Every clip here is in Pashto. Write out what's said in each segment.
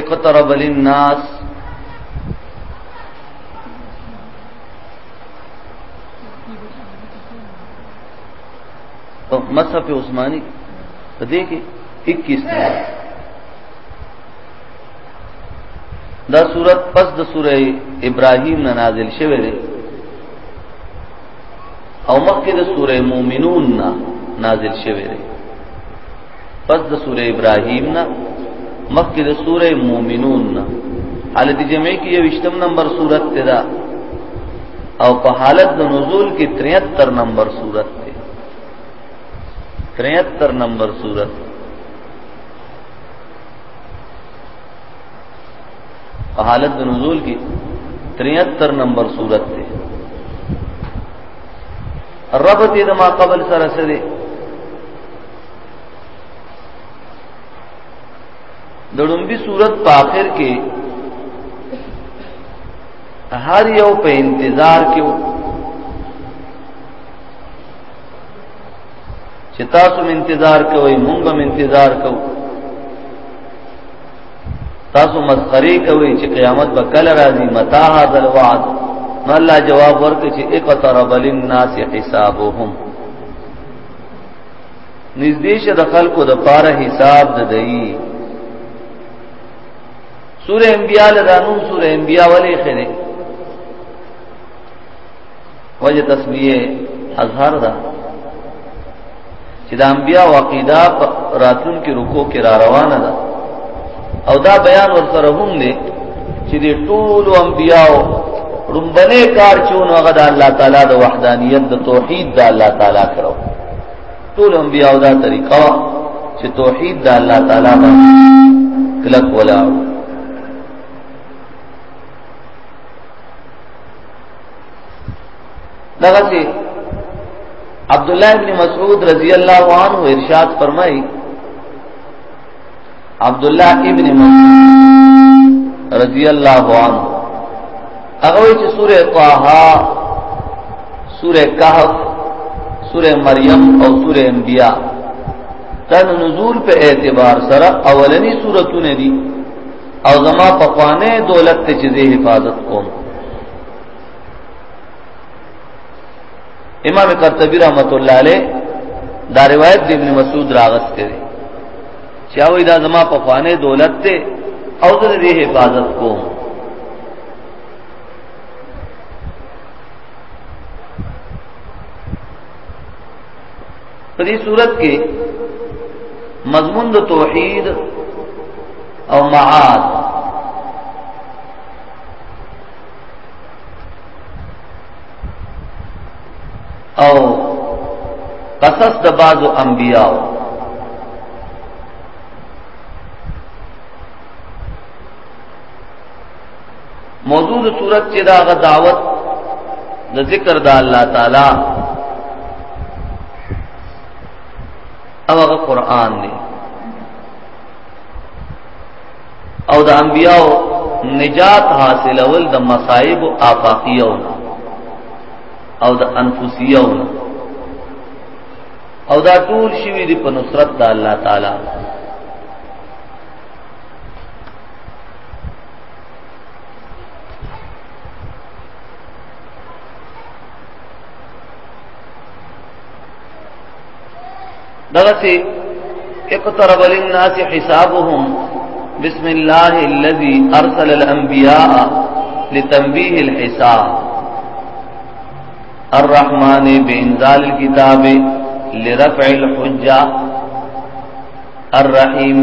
اقترب للناس تو مصحف عثماني په دې کې 21 دی دا صورت پس د سوره ابراهيم نه نازل شوه دی او مخکې د سوره مومنون نه نازل شوی دی پس د سوره ابراهیم نه مخکې د سوره مومنون نه حالت جمعي کې یو اشتم نمبر صورت ده او په حالت د نزول کې 73 نمبر صورت ده 73 نمبر صورت په حالت د نزول کې 73 نمبر صورت ده رب دې د ما قبل سره سره د لومبي صورت په اخر کې هر یو په انتظار کې و چې تاسو انتظار کوئ مونږ هم انتظار کوو تاسو مسخري کوي چې قیامت به کله راځي متا هاذل وعد نو الله جواب ورکړي چې اقترب للناس حسابهم نږدې شه د خلکو د پاره حساب د دی سوره انبیاء لدانو سوره انبیاء ولې خره وجه تسمیه اظهار ده چې د انبیا واقعدا راتلون کې رکو کې را روانه ده او دا بیان ورسره هم دی چې د ټول انبیاو رمبنه کار چون هغه د الله تعالی د وحدانیت د توحید د الله تعالی کړو ټول انبیاو دا طریقه چې توحید د الله تعالی باندې کلک ولاو دغه سي عبد الله ابن مسعود رضی الله عنه ارشاد فرمایي عبد الله ابن مسعود رضی الله عنه هغه چې سوره طه سوره کهف سوره مریم او سوره انبیاء تن نزول په اعتبار سره اولنی سورتونه دي او زما په خوانه دولت ته چې حفاظت کوم امام قرطبی رحمت الله علیه دا روایت د ابن مسعود راغست کړي چې او دا زما په خوانه دولت ته او د دې حفاظت کوم په دې صورت کې مضمون د توحید او معاد او قصص د بعضو انبیاو موضوع د صورت چې دا غ دعوت د ذکر د الله تعالی او هغه قران دی او د انبیاو نجات حاصلول د مصائب او آفاقیو او د انفسیو او دا ټول شوی دی په نصرت د الله تعالی دغسی اقترب للناس حسابهم بسم الله الذي ارسل الانبياء لتنبيه الحساب الرحمن بانزال الكتاب لرفع الحجة الرحيم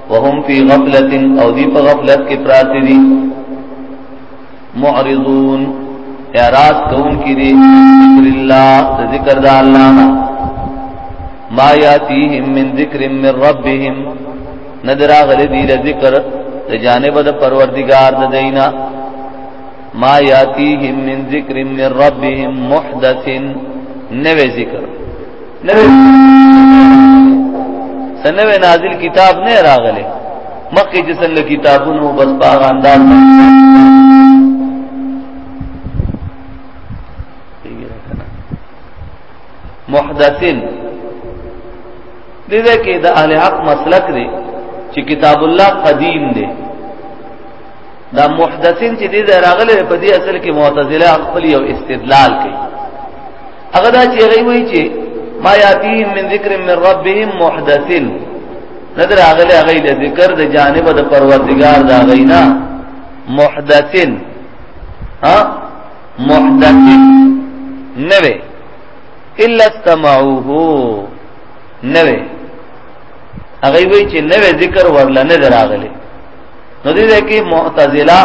وهم فی غفلت او دی په غفلت کې پراتی دي معرضون اعراض کون کی دی ذکر اللہ ذکر دا اللہ نا ما یاتیهم من ذکر من ربهم ندرا غلی دی ذکر جانب دا پروردگار دا دینا ما یاتیهم من ذکر من ربهم محدث نوې ذکر نوې سنوې نازل کتاب نه راغله مکه چې څنګه کتابونو بس باغ انداز محدثین دې دې کې د اهل حق مسلک دی چې کتاب الله قدیم دی دا محدثین چې دې راغلي په دې اصل کې معتزله خپل یو استدلال کوي هغه دا چې غي وایي چې ما یاتیهم من ذکر من ربهم محدثین ندر اغلی اغی له ذکر د جانب د پروردگار دا غینا محدثین ها محدثین نوې الا استمعوه نوې اغی وی چې نوې ذکر ورل نه دراغلی نو دې ده کې معتزله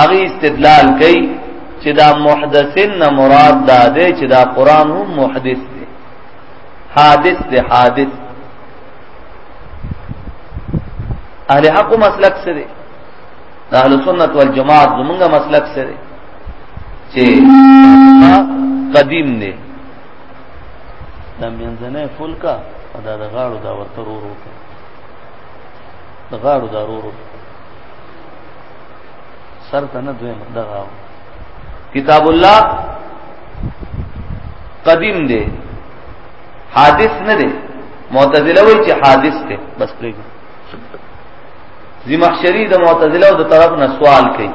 هغه استدلال کوي چې دا محدثین نه مراد دا دی چې دا قران هم محدث دی حادث دی حادث اهل حق مسلک سره د اهل سنت والجماعت زمونږه مسلک سره چې قدیم دی د منځنه فلکا دا د غاړو دا ورته ورو د غاړو دارورو سر ته نه دوی دغه کتاب الله قدیم دی حادث نه دی معتزله وایي چې حادث دی بس پرېږدي زمخشری د معتزله او د طرف نه سوال کوي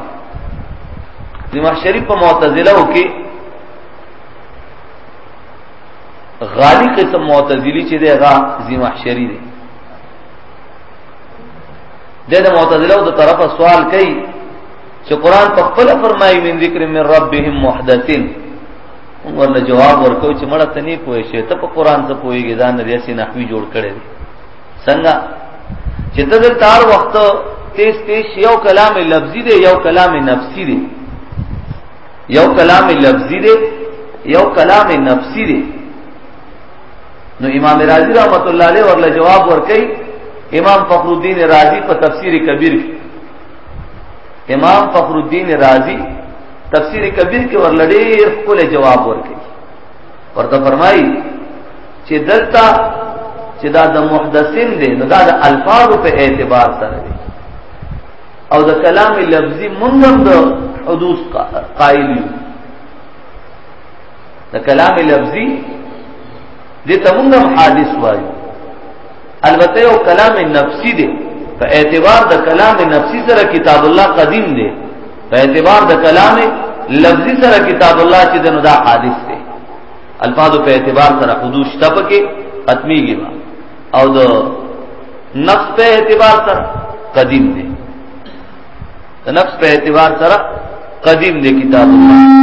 زمخشری په معتزله او کې غالی قسم معتزلی چې دی هغه زمخشری دی د دې معتزله او د طرفه سوال کوي چې قران په خپل فرمایي من ذکر من ربهم محدثین ورله جواب ورکو چې مړه ته نه پوي شي ته په قران څه پويږي ځان لري سي نحوي جوړ کړي څنګه چې د تار وخت تیز تیز یو کلام لفظي دی یو کلام نفسي دی یو کلام لفظي دی یو کلام نفسي دی نو امام رازی رحمت الله علیه ورله جواب ورکړي امام فخر الدین رازی په تفسیر کبیر کې امام فخر الدین رازی تفسیر کبیر کې ورله ډېر خپل جواب ورکړي ورته فرمایي چې دلته چې دا د محدثین دی نو دا د الفاظ په اعتبار سره دی او د کلام لفظي منظم د حدوث قائل یو د کلام لفظي دې ته موږ حادث وایو البته یو کلام نفسي دی په اعتبار د کلام نفسي سره کتاب الله قدیم دی په اعتبار د کلام لفظي سره کتاب الله چې دنو دا حادث دی الفاظ په اعتبار سره حدود شته پکې ختميږي او د نفس په اعتبار سره قدیم دی د نفس په اعتبار سره قدیم دی کتاب الله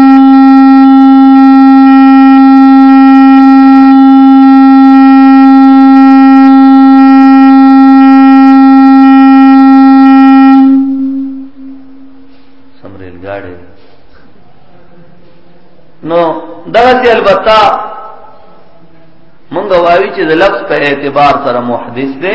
نو دغه البته مونږ وایو چې د لفظ په اعتبار سره محدث دی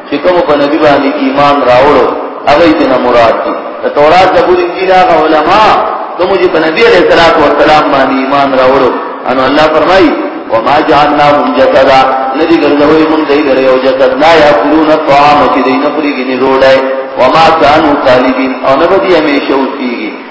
چې کوم په نبی باندې ایمان راوړو هغه دې نه مراد دي د تورات د بول انجیل هغه علما کوم چې په نبی عليه الصلاه والسلام باندې ایمان راوړو ان الله فرمایي وما جعلناهم جسدا ندی ګرځوي مونږ دې لري او جسد نه یاکلون الطعام چې دې نه پرېږي نه روړای وما كانوا طالبين او نه به دې همیشه اوسېږي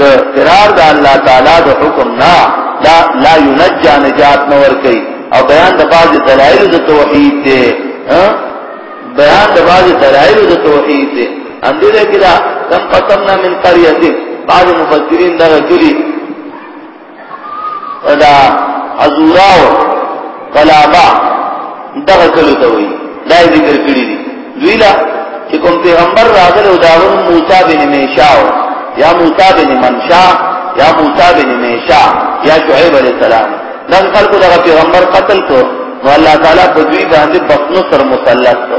د فرار د الله تعالی د حکم نه دا لا ينجا نجات نور کوي او بیان د بعض دلایل د توحید دی بیان د بعض دلایل د توحید دی ان دې کې دا کم قسمنا من قريه بعض مفسرین دا کلی دا ازوراو قلابا دغه کلو ته وي دا ذکر کړی دی دوی لا چې کوم پیغمبر راغلی او دا موسی بن میشاو یا موسی بن منشا یا موسی بن میشا یا شعیب علیہ السلام دا خلکو دغه پیغمبر قتل کو نو الله تعالی په دوی باندې بخنو سر مسلط کو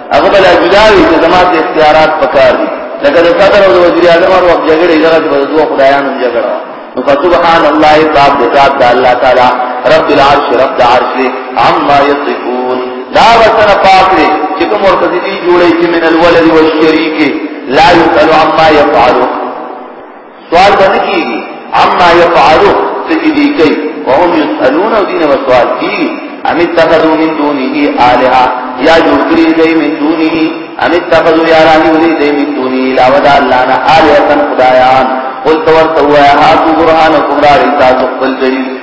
هغه بل اجداوی چې زما ته اختیارات پکار دي لکه د صدر او د وزیر اعظم او جګړې دغه د دوه خدایانو جګړه نو سبحان الله پاک دې ذات د الله تعالی رب العرش رب العرش عما یصفون دا وطن پاک دې چې کوم ورته دي جوړې چې من الولد والشریک لا يسأل عما يفعلون سوال به نه کېږي عما يفعلو څه چې دوی کوي وهم یسألون او دینه به سوال کېږي ام اتخذوا من دونه آلهه یا جوړ کړي دی من دونه ام اتخذوا یارانی ولي دی من دونه علاوه د الله نه آلهه خدایان قل تورته وایا هاتو برهانکم را ریتا تقبل دلیل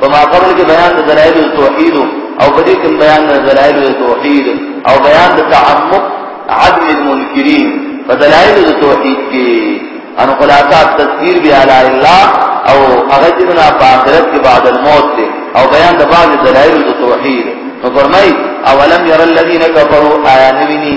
په ما قبل کې بیان د دلایل توحید او په دې کې بیان د دلایل توحید او بیان د تعمق عدم المنکرین په دلایل د توحید کې ان خلاصہ تذکیر بیا لا الله او هغه چې نه په آخرت کې بعد الموت دی او بیان د بعض دلایل د توحید نو فرمای اولم ير الذين كفروا آیا نویني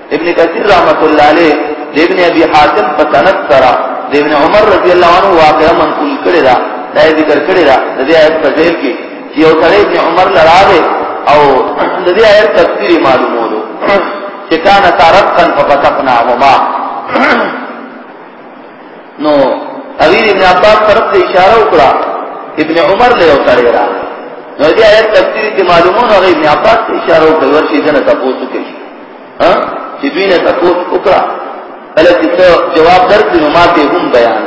ابن کثیر رحمت الله علیه د ابن ابي حاتم په سند سره د ابن عمر رضی الله عنه واقعا منقول کړی دا دا ذکر کړی دا د دې آیت په ځای کې چې یو سره ابن عمر لراغه او د دې آیت تفسیر معلومولو چې کان تارقا ففتقنا وما نو اوی ابن عباس طرف ته اشاره وکړه ابن عمر له یو سره راغی نو دې آیت تفسیر کې معلومونه ابن عباس ته اشاره وکړه ورشي جنته پوسو کې ها چې دوی نه تاسو وکړه کله چې جواب درکړي نو ما ته هم بیان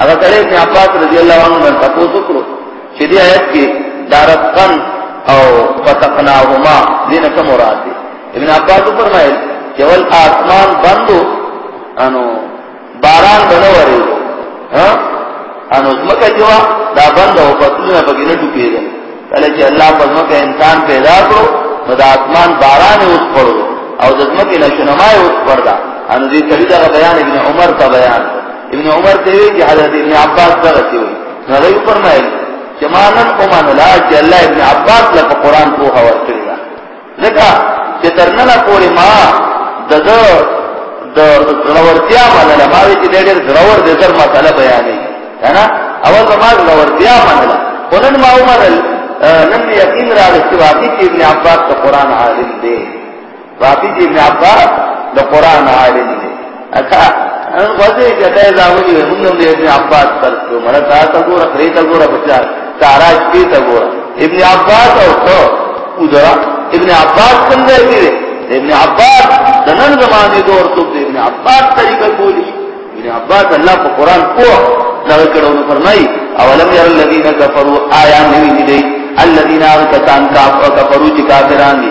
هغه سره ابن عباس رضی الله عنه نن تاسو وکړو چې دې آیت کې دارتن او فتقناهما دینه کوم مراد دي ابن عباس فرمایل چې ول آسمان بندو انو باران به نه ورېږي ها انو ځمکه چې وه دا بنده او فصلونه پکې نه ټوکېدل کله چې الله په ځمکه انسان پیدا کړو نو د آسمان باران یې وسپړو او د ځمکې نه شنما یې وسپړله انو دې سړي دغه بیان ابن عمر ته بیان ابن عمر ته وی چې حضرت ابن عباس دغه څه وی نو هغه فرمایي چې ما نن اومنه لا چې الله ابن عباس له قرآن پوهه ورکړي ځکه چې تر ننه پورې ما د ده د زړورتیا منله ما وی چې ډېر زړور دی زر مسله بیانې که نه اول به ما زړورتیا منله خو نن ما ومنل نن مې یقین راغی چې واقعي چې ابن عباس د قرآن عالم دی واقعي چې ابن عباس د قرآن عالم دی اکا ان وځي چې دا زاوی وي موږ هم دې ابن عباس پر کو مړه تا ته ګور خري ته ګور بچا تاراج دې ته ګور ابن عباس او تو وځه ابن عباس څنګه دې ابن عباس د نن زمانه دور ته ابن عباس طریقه کولی ابن عباس الله په قران کو دا کړو نو فرمای اولم ير الذين كفروا آيان دې الذين كفروا كافرون دي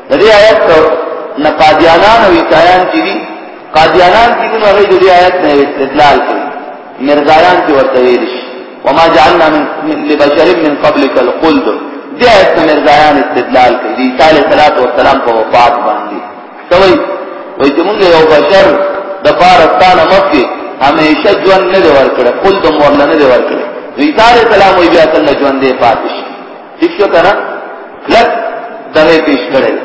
د دې آیت نه قادیانان او عیسایان چې دي قادیانان چې کوم هغه د دې آیت نه استدلال کوي مرزایان چې ورته ویل شي وما جعلنا من لبشر من قبلك الخلد دې آیت نه مرزایان استدلال کوي د عیسی علیه السلام په وفات باندې کوي وای چې موږ یو بشر د پارستان مکه همیشه ژوند نه ورکړي خلد مورل نه ورکړي عیسی علیه السلام بیا څنګه ژوند دی پاتې شي ٹھیک شو کنه کلک دغه پیش کړل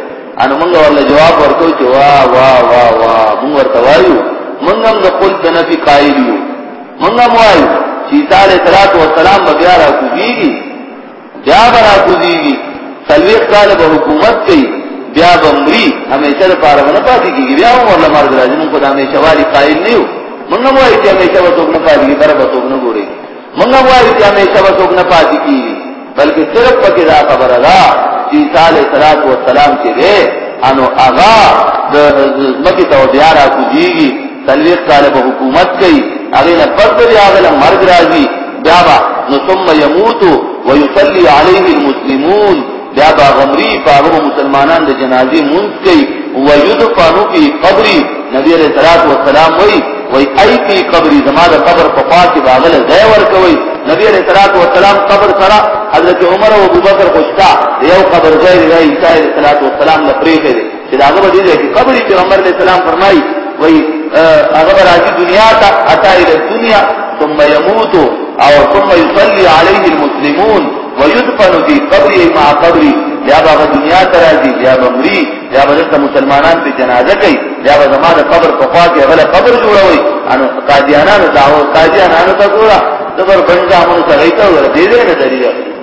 ان موږ ورله جواب ورکو چې وا وا وا وا موږ ورته وایو موږ هم د خپل بنفي قائل یو موږ هم وایو چې عیسی علیه السلام به بیا راکوږي بیا به راکوږي سلویخ کال به حکومت کوي بیا به مري همیشه لپاره نه پاتې کیږي بیا هم ورله مرګ راځي موږ خدای همیشه والی قائل نه یو موږ هم وایو چې همیشه به څوک نه پاتې کیږي بر به څوک نه ګوري موږ وایو چې همیشه به څوک نه پاتې کیږي بلکې صرف پکې دا خبره ده چې عیسی علیه الصلاۃ والسلام چې ده انو هغه د مکه ته بیا را کوزيږي تلويخ طالب حکومت کوي هغه نه پس بیا هغه مرګ راځي بیا نو ثم يموت ويصلي عليه المسلمون بیا با غمری پاغه مسلمانان د جنازې مونږ کوي و یدفنو فی قبری نبی علیہ الصلوۃ والسلام وی وی ای فی قبری زما د قبر په خوا کې باغل ځای ورکوي نبی علیہ الصلوۃ والسلام قبر سره حضرت عمر او ابوبکر خوشتا یو قبر ځای دی عیسی علیہ الصلوۃ والسلام لپاره چې دا هغه دی چې قبر پیغمبر علیه السلام فرمایي وای هغه راځي دنیا ته اتا الى الدنيا ثم يموت او ثم يصلي عليه المسلمون ويدفن في قبره مع قبره یا به دنیا ته راځي یا به مري یا به د مسلمانان په جنازه کوي یا به زما د قبر په خوا کې غل قبر جوړوي ان قاضیانانو دعوه قاضیانانو ته ګوره دبر بنځه مون سره ایته ور دې نه دریږي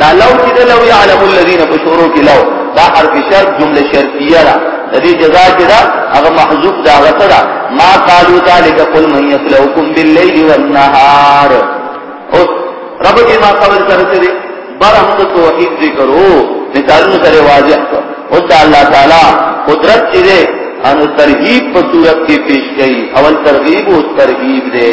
دا لو چې ده لو يعلم الذين په شروع کې لو دا حرف شرط جمله شرطیه ده د دې جزا چې ده هغه محذوف ده هغه څه ده ما قالوا ذلك قل من يخلقكم بالليل والنهار او رب دې ما قبل سره دې بار هم ته توحید ذکر او مثالونو سره واضح کړ او دا الله تعالی قدرت چې ده ان ترغیب په صورت کې پیش کړي اول ترغیب او ترغیب ده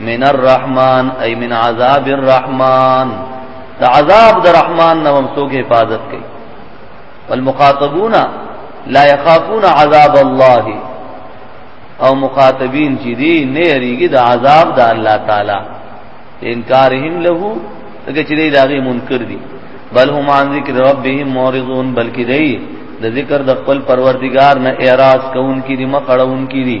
من الرحمن ای من عذاب الرحمن دا عذاب دا رحمان نو هم سوک حفاظت کئی والمخاطبون لا يخافون عذاب الله او مخاطبین چې دی نه یریږي د عذاب د الله تعالی انکارهم له دغه چې دی داغه منکر دي بل هم عن ذکر ربهم معرضون بلکې دی د ذکر د خپل پروردگار نه اعراض کوونکې دي مخړونکې دي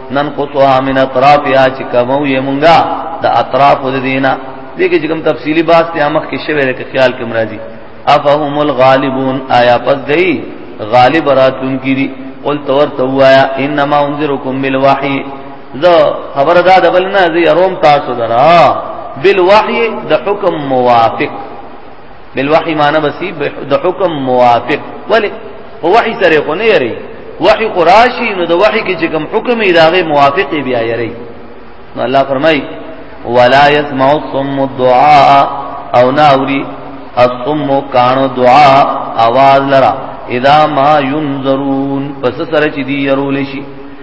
نن قصوها من اطراف یا چې کومو یې مونږه د اطراف د دینه دغه چې کوم تفصیلی بحث ته مخ کې شوی لکه خیال کې مرادي افهم الغالبون آیا پس گئی غالب راتون کی دی قل تور توایا انما انذرکم بالوحی زه خبر دا د بل نه زه روم تاسو درا بالوحی د حکم موافق بالوحی معنی بسی د حکم موافق ولی په وحی سره خو نه یری وحی قراشی نو د وحی کې چې کوم حکم یې داغه موافق بیا یری نو الله فرمای ولا يسمع الصم الدعاء او ناوري الصم کانو دعا आवाज لرا اذا ما ينظرون پس سره چې دی يرول شي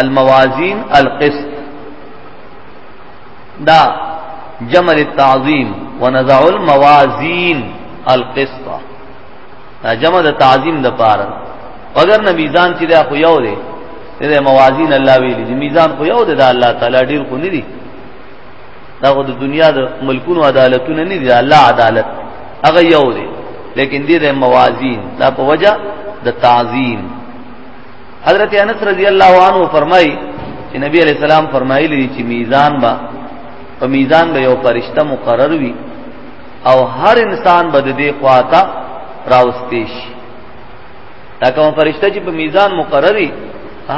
الموازین القسط دا جمع للتعظیم ونزع الموازین القسط دا جمع د تعظیم د پاره اگر نه میزان چې دا خو یو دی دا موازین الله ویلي دی میزان خو یو دی دا الله تعالی ډیر خو نه دی دا خو د دنیا د ملکونو عدالتونه نه دی الله عدالت هغه یو دی لیکن دې د موازین دا په وجه د تعظیم حضرت انس رضی الله عنه فرمای چې نبی علیہ السلام فرمایلی چې میزان با په میزان به یو فرشتہ مقرر وي او هر انسان به د دې خواته راوستي شي دا کوم فرشتہ چې په میزان مقرري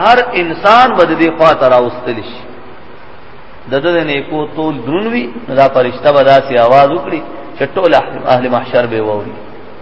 هر انسان به د دې خواته راوستل شي د دې نیکو تول درنوي دا فرشتہ به داسې आवाज وکړي چې ټول اهل محشر به ووري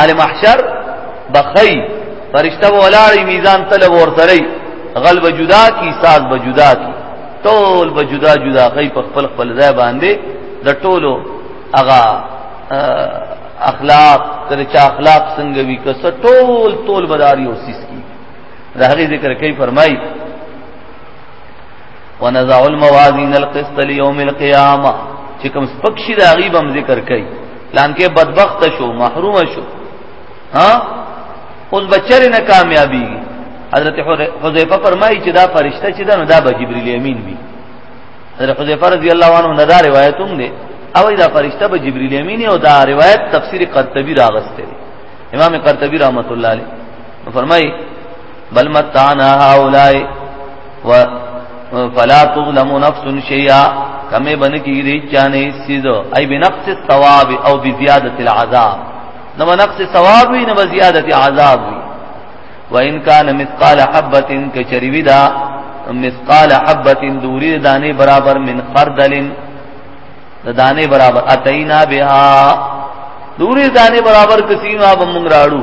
اهل محشر بخی فرشتہ ولاړی میزان طلب ورتری غل بجدا کی ساز بجدا کی ټول بجدا جدا خی په خپل خپل ځای باندې د ټولو اغا اخلاق تر چا اخلاق څنګه وی کس ټول ټول بداری اوسیس کی دا هغه ذکر کوي فرمای ونزع الموازین القسط لیوم القیامه چې کوم سپکشي د غیب هم ذکر کړي لانکه بدبخت شو محروم شو ها اوس بچر نه کامیابی حضرت حذیفه فرمایي چې دا فرشته چې دا نو دا به جبرئیل امین وي حضرت حذیفه رضی الله عنه نه دا روایت هم ده او دا فرشته به جبرئیل امین او دا روایت تفسیر قرطبی راغسته امام قرطبی رحمت الله علیه فرمایي بل متانا هؤلاء و فلا تظلم نفس شيئا کمه بن کی ری چانه سیدو ای بنقص الثواب او بزیادت العذاب نو نقص ثواب وی نو زیادت عذاب وی وان کان مثقال حبه کچریوی دا مثقال حبه دوری دانه برابر من خردل دانه برابر اتینا بها دوری دانه برابر کسینا بمنګراړو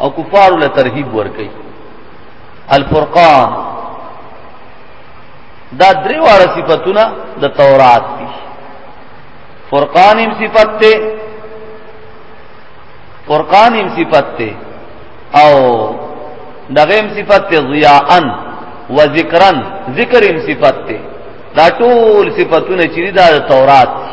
او کفار له ترهیب ورکي الفرقان دا درې واړه صفاتونه د تورات دي فرقان هم صفت ته فرقان هم صفت ته او دغه هم صفت ته ضیاءن و ذکرن ذکر هم صفت ته دا ټول صفاتونه چې دا د تورات دي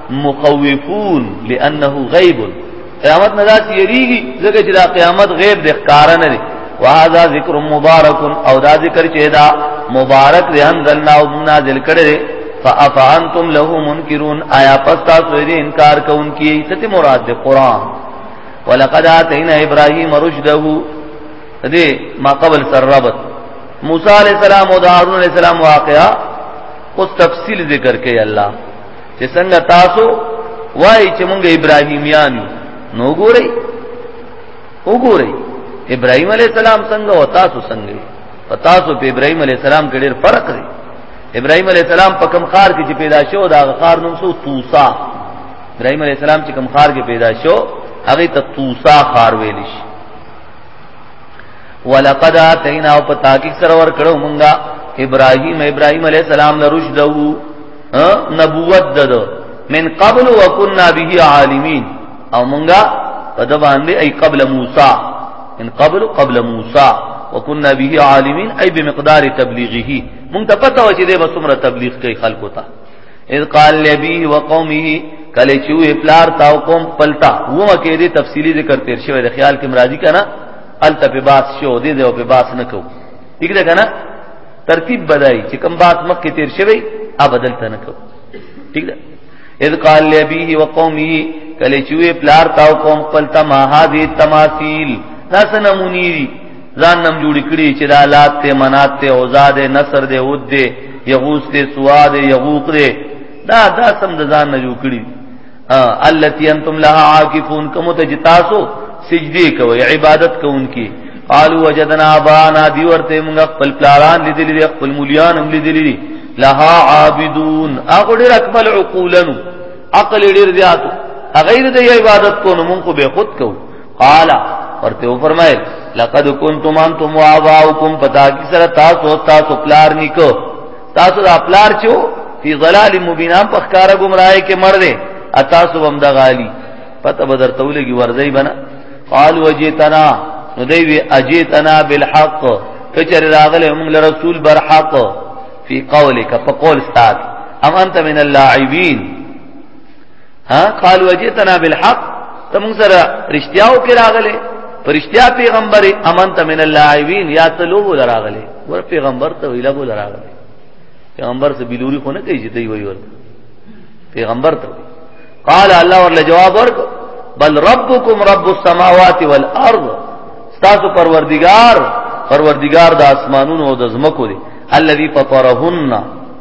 مخوفون لانه غیب قیامت نه ذات یریږي ځکه چې دا قیامت غیب د ښکار نه دی وهذا ذکر مبارک او دا ذکر چې دا مبارک دی انزلنا او نازل کړي فافانتم له منکرون آیا پس تاسو یې انکار کوونکی ته مراد دی قران ولقد اتینا ابراهیم رشده دې ما قبل سر ربط موسی علیہ السلام او هارون علیہ السلام واقعا اوس تفصیل ذکر کوي الله چې څنګه تاسو وای چې مونږ ابراهیمیان یو نو ګورئ وګورئ ابراهیم علی السلام څنګه او تاسو څنګه په تاسو په ابراهیم علی السلام کې ډېر فرق دی ابراهیم علی السلام په کم خار کې چې پیدا شو دا خار نوم سو توسا ابراهیم علی السلام چې کم خار کې پیدا شو هغه ته توسا خار ویل شي ولقد اتینا او په تحقیق سره ور کړو مونږه ابراهیم ابراهیم علی السلام له رشد وو نبوت ددو من قبل وکنا به عالمین او مونږه په د باندې ای قبل موسی من قبل قبل موسی وکنا به عالمین ای بمقدار تبلیغه مونږ ته پته و چې د بسمره تبلیغ کوي خلکو ته اذ قال لبی وقومه کله چې وی پلار تا او قوم پلتا و مکه دې تفصیلی ذکر تیر شوی د خیال کې مرادی کنا الته په باس شو دې دې په باس نه کو ٹھیک ده کنا ترتیب بدای چې کوم بات مخکې تیر شوی ا بدل ته نه کو ٹھیک ده اذ قال لابيه وقومه کله چې وی پلار تاو قوم خپل تما هذه تماثيل دا سنمونی ځان نم جوړ کړي چې دا لات ته منات ته اوزاد نصر دې ود دې یغوس دې سواد یغوق دې دا دا سم د ځان نه جوړ کړي التي انتم لها عاكفون کوم ته جتاسو سجدي کوي عبادت کوونکی قالوا وجدنا ابانا دی ورته موږ خپل پلاران لیدلې دي خپل مليان هم لیدلې دي لها عابدون هغه ډېر اکمل عقولن عقل ډېر زیات غیر د عبادت کو نو موږ به خود کو قال ورته و فرمایل لقد كنتم انتم واباؤكم پتا کی سره تاسو تاسو پلار نکو تاسو دا پلار چو فی ظلال مبین هم په ښکارا گمراهی کې مړ دی اتاسو هم دا غالی پته بدر تولګي ورځي بنا قال وجیتنا نو دی وی اجیتنا بالحق کچر راغله موږ له رسول برحق فی قولک فقول استاد ام انت من اللاعبین ها قال وجئتنا بالحق تم سره رښتیا او کې راغله فرشتیا پیغمبر امن ته من اللاعبین یا تلو بول راغله ور پیغمبر ته ویلا بول راغله پیغمبر ته بلوري خو نه کوي چې دی وی ور پیغمبر ته قال الله ورله جواب ورک بل ربکم رب السماوات والارض تاسو پروردگار پروردگار د اسمانونو او د زمکو دی الذي فطرهن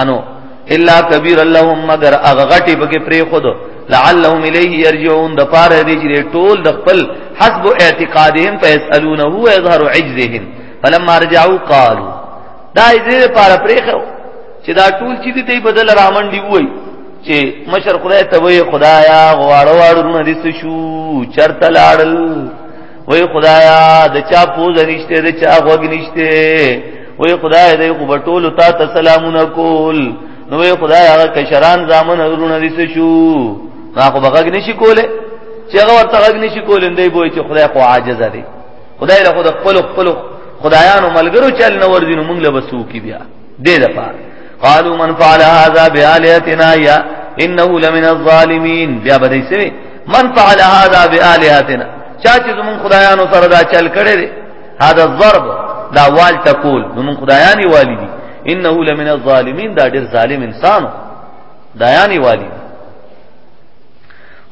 انو الا کبیر اللهم مگر اغه غټي بګه پری خود لعلهم الیه یرجعون د پاره دې چې ټول د خپل حسب اعتقادهم فیسالونه هو یظهر عجزهم فلما رجعوا قالوا دا دې پاره پری خو چې دا ټول چې دې بدل رامن دی وای چې مشر خدای ته وای خدایا غواړو واړو نه دې شو چرته لاړل وای خدایا د چا پوز نشته د چا غوګ نشته وای خدای دې کو بټول تا ته سلامونه کول نو وای خدای هغه کشران زامن ورونه دې شو ما خو بغګ نشي کوله چې هغه ورته غګ نشي کولې دی بوې چې خدای خو عاجز دی خدای له خود خپل خپل خدایانو ملګرو چل نه ورځینو موږ له بسو کی بیا دې د پاره قالو من فعل هذا بالهتنا یا انه لمن الظالمین بیا به دې سوي من فعل هذا بالهتنا چا چې زمون خدایانو سره دا چل کړي دي هذا الضرب دا وال تقول زمون خدایانی والی دي انه لمن الظالمین دا ډېر ظالم انسان دایانی والی دي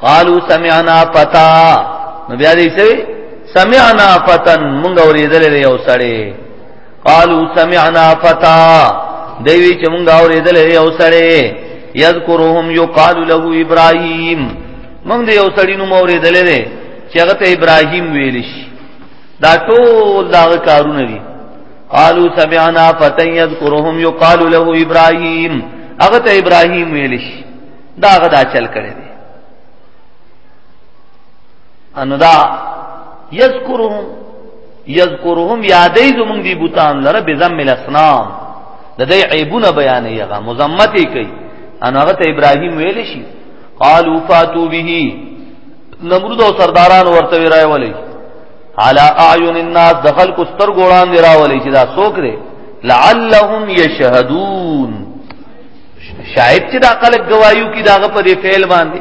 قالو سمعنا فتا نو بیا دې سوي سمعنا فتن مونږ اورېدلې یو سړی قالو سمعنا فتا دوی چې مونږ اورېدل یو سړی یذکرهم یقال له ابراهیم مونږ دې یو سړی نوم اورېدل دی چې هغه ته ابراهیم ویل شي دا ټول دا کارونه دي قالو سمعنا فتا یذکرهم یقال له ابراهیم هغه ته ابراهیم ویل شي دا هغه دا چل کړی دی انو دا یذکرهم یذکرهم یادې زمونږ دی بوتان لره بذم الاسنام د دې عیبونه بیانې هغه مذمت کوي ان هغه ته ابراهیم ویل شي قالو فاتو به نمرود او سرداران ورته ویرای ولې علا اعین الناس دخل کو ستر ګوړان دی راولې چې دا څوک دی لعلهم یشهدون شاید چې دا خلک گوايو کې داغه په دې فعل باندې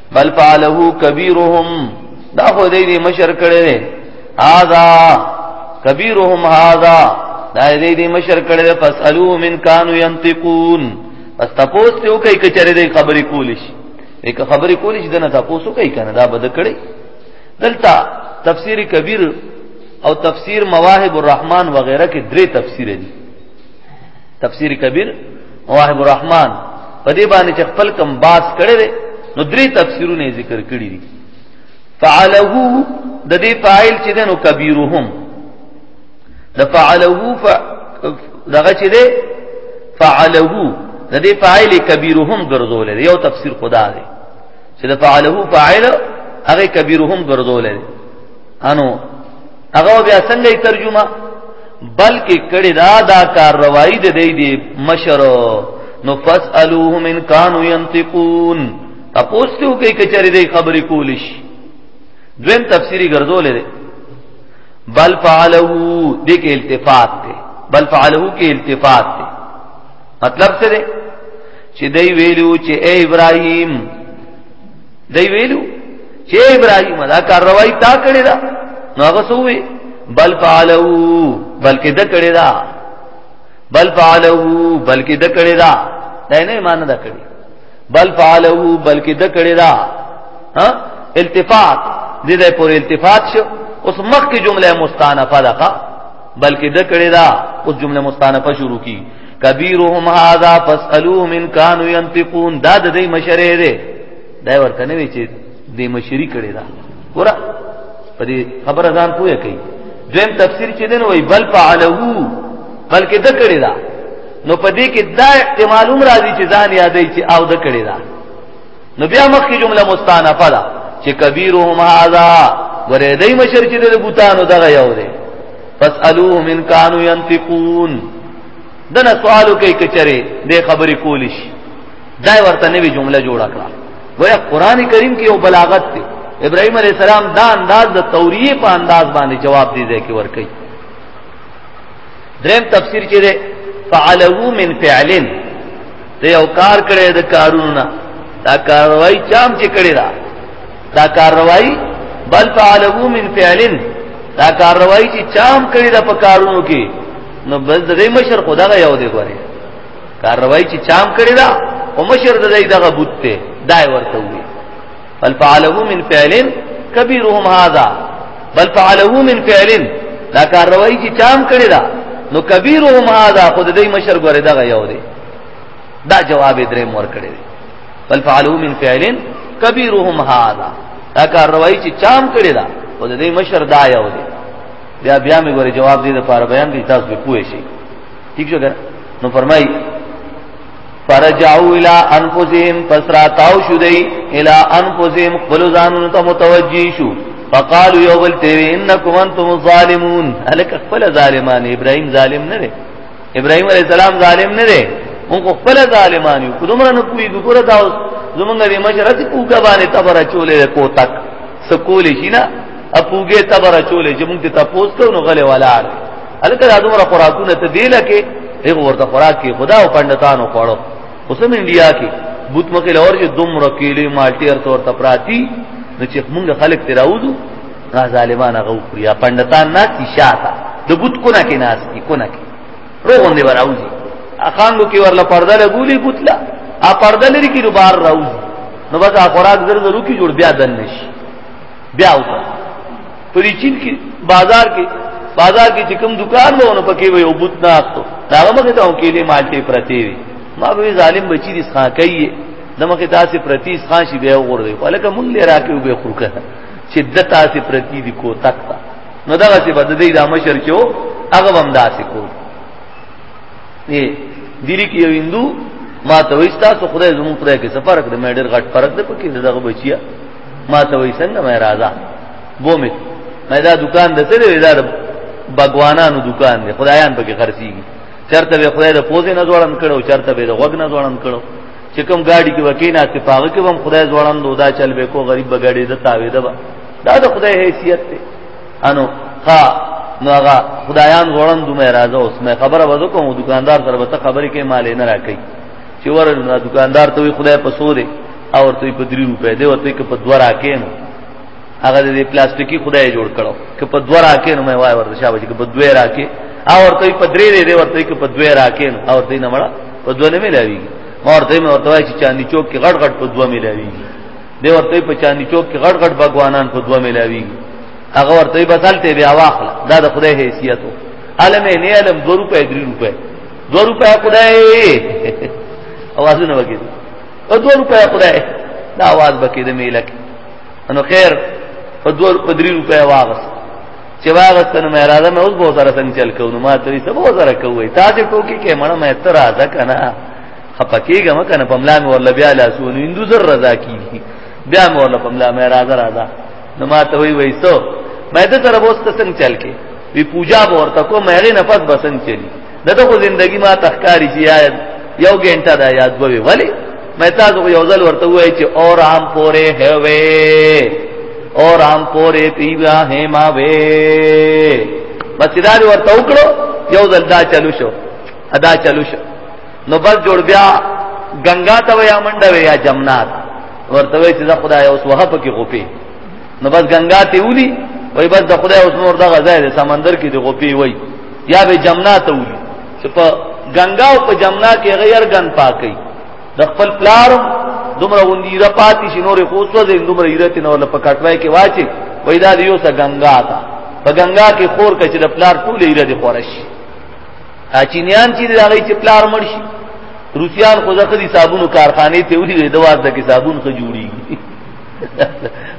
بل فعله کبیرهم دا خو دې دې مشر کړي دي هاذا کبیرهم هاذا دا دې دې مشر کړي دي فسالو من كانوا ينطقون پس تاسو ته کوي کچره دې خبرې کولی شي دې خبرې کولی شي دنه تاسو کوي کنه دا بد کړي دلته تفسیر کبیر او تفسیر مواهب الرحمن وغیرہ کې درې تفسیر دي تفسیر کبیر مواهب الرحمن په دې باندې چې خپل کم باس کړي دي نو درې تفسیرونه ذکر کړي دي فعله د دې فاعل چې دنو کبیرهم د فعله ف دغه چې ده فعله د دې فاعل کبیرهم ګرځول دي یو تفسیر خدا دی چې د فعله فاعل هغه کبیرهم ګرځول دي انو هغه بیا څنګه ترجمه بلکې کړي دا دا کارروایی د دی دی مشر نو فسالوهم ان كانوا ينطقون تاسو ته کوي کچري دی خبرې کولیش دویم تفسیری ګرځولې دی بل فعله دې کې التفات دی بل فعله کې التفات دی مطلب څه دی چې دی ویلو چې اے ابراهیم دی ویلو چې ابراهیم دا کاروایی تا کړی دا نو هغه سوې بل فعلو بلکې د کړی دا بل فعلو بلکې د کړی دا دا نه ایمان دا کړی بل فعلو بلکې د کړی دا ها التفات دې دې پورې التفات شو اوس مخ کې جمله مستانفه ده بلکې د کړی دا اوس جمله مستانفه شروع کی کبیرهم هذا فاسالوه من كانوا ينطقون دا د دې مشره ده دا ورته نه وی چې دې مشری کړي دا ګوره په دې خبره ځان پوهه کوي دویم تفسیر چې دین وای بل فعلو بلکې د کړي دا نو په دې کې دا احتمال هم راځي چې ځان یادې چې او د کړي دا نو بیا مخکې جمله مستانفه ده چې کبیرهم هذا ورې دای مشر چې د بوتانو دغه یو دی فاسالوه من كانوا ينطقون دنه سوالو کوي کچره د خبرې کول شي دا ورته نوې جمله جوړه کړه وای قران کریم کې یو بلاغت دی ابراهيم عليه السلام دا انداز د توریه په انداز باندې جواب دی دی کې ورکړي دریم تفسیر چې ده فعلوا من فعل ته یو کار کړي د کارونه دا کاروای چام چې کړي دا دا کاروای بل فعلوا من فعل دا کاروای چې چام کړي دا په کارونو کې نو بس د دې مشر خدا غا یو دی غوري کاروائی چې چام کړی دا او مشر د دې دغه بوت ته دای ورته وي بل فعلوا من فعل کبیرهم هذا بل فعلوا من فعل دا کاروائی چې چام کړی دا نو کبیرهم هذا خود دې مشر غوري دغه یو دی دا جواب درې مور کړی دی بل فعلوا من فعل کبیرهم هذا دا کاروائی چې چام کړی دا خود دې مشر دا یو دی بیا بیا مې ګورې جواب دې د پاره بیان دي تاسو به پوه شئ ٹھیک شو کنه نو فرمای فرجعوا الى انفسهم فسراتاو شو دی الى انفسهم خپل ځانونو ته متوجي شو فقالوا یو بل ته انکم انتم الظالمون الک خپل ظالمان ابراهيم ظالم نه دی ابراهيم عليه السلام ظالم نه دی موږ خپل ظالمان یو کومره نه کوی ګوره دا زمونږ دې مشرت کوګه باندې تبره چولې کو تک سکول شي نه اپوګه تبر چولې چې مونږ ته تاسو کو نو غلې ولاړ الکه دا دومره خوراکونه ته دی لکه هغه ورته خوراک کې خدا او پندتانو خوړو اوس هم انډیا کې بوت مکه لور چې دومره کېلې مالټي ارته ورته پراتی نو چې مونږ خلک ته راوځو نا ظالمان غو خوریا پندتان نه تشاتا د بوت کو نه کې ناس کی کو نه کې روغون دی وراوځي اخانګو کې ورله پرده لګولي بوتلا ا پرده لري کې دوبار راوځي نو بس اخراج زر زرو کې جوړ بیا دن نشي بیا وته پرې چین کې بازار کې بازار کې چې کوم دکان وونه پکې وي او بوت نه اخته دا مخه ته کې دې مالټي پرتی وي ما به ظالم بچی دې ښا کوي دمخه تاسو پرتی ښا شي به وګورئ ولکه مونږ لرا کې به خورکه چې د تاسو پرتی دې کو تک تا نو دا چې بد دی دا مشر چې هغه هم داسې کو دی دیری کې یو هندو ما ته وستا ته خدای زموږ پر کې سفر کړ مې ډېر غټ فرق دی پکې دغه بچیا ما ته وې څنګه مې راځه بومه مې دا دکان د څه دی دا بګوانانو دکان دی خدایان پکې خرڅيږي چرته به خدای د پوزې نه ځوړن کړو چرته به د غوګ نه ځوړن کړو چې کوم گاډي کې وکینا ته پاغه کې هم خدای ځوړن دودا چل به کو غریب بغړې د تاوي دبا دا د خدای حیثیت دی انو ها نو هغه خدایان غوړم دومره راځه اوس مې خبره وځو کوم دکاندار سره به ته خبرې کې مالې نه راکې چې ورل نه دکاندار ته خدای په سورې او ورته په 3 روپې دی ورته کې په 2 راکې نو هغه دې پلاستیکي خدای جوړ کړو کې په 2 راکې نو مې وای ورته شابه چې په 2 راکې او ورته په 3 دی ورته کې په 2 راکې نو او دې نه مړه په 2 نه ملاوي ورته مې ورته چې چاندي چوک کې غړ غړ په 2 ملاوي دی ورته په چاندی چوک کې غړ غړ بګوانان په دوه ملاوي هغه ورته په سالته بیا واخله دا د خدای حیثیت وو علم نه علم 2 روپے 3 روپے 2 روپے خدای आवाज نه وکړي او 2 روپے خدای دا आवाज بکې د میلک انو خیر په 2 روپے 3 روپے واغس چې واغس نو مې راځه مې اوس به سره څنګه چل کوم ما ته یې سبو سره کوي تاسو ټوکی کې مړه مې تر راځه کنه خپکیګه مکنه پملا مې ورل بیا لاسونه اندو زر رضا کیږي بیا مې ورل پملا مې راځه راځه نو ما ته وی وای سو مې د سره بوست څنګه چل کې وی پوجا ورته کو مې غي نفس بسن چلی دغه خو زندگی ما تخکاری چې یاد یو ګنټه دا یاد ووي ولی مې تاسو یو ځل ورته وای چې اور عام پوره هوي اور عام پوره پیوا هې ما وې بس دا ورته وکړو یو ځل دا چلو شو ادا چلو شو نو بس جوړ بیا ګنگا ته یا منډه وی یا جمنات ورته وی چې خدای اوس وه په کې غوپی نو بس ګنگا ته ودی وای بس د خدای اوس نور دغه ځای د سمندر کې دی غوپی وای یا به جمنا ته وی چې په ګنگا او په جمنا کې غیر ګن پاکي د خپل پلار دومره غوندی را پاتې شي نور خو سوځي دومره ایرت نه ولا په کټوای کې واچي وای دا یو څه ګنگا تا په ګنگا کې خور کچې د پلار ټول ایرت خورش چینیان چې دا غي چې پلار مرشي روسیان خو ځکه دي صابونو کارخانه ته ودی د واز د کې صابون خو جوړي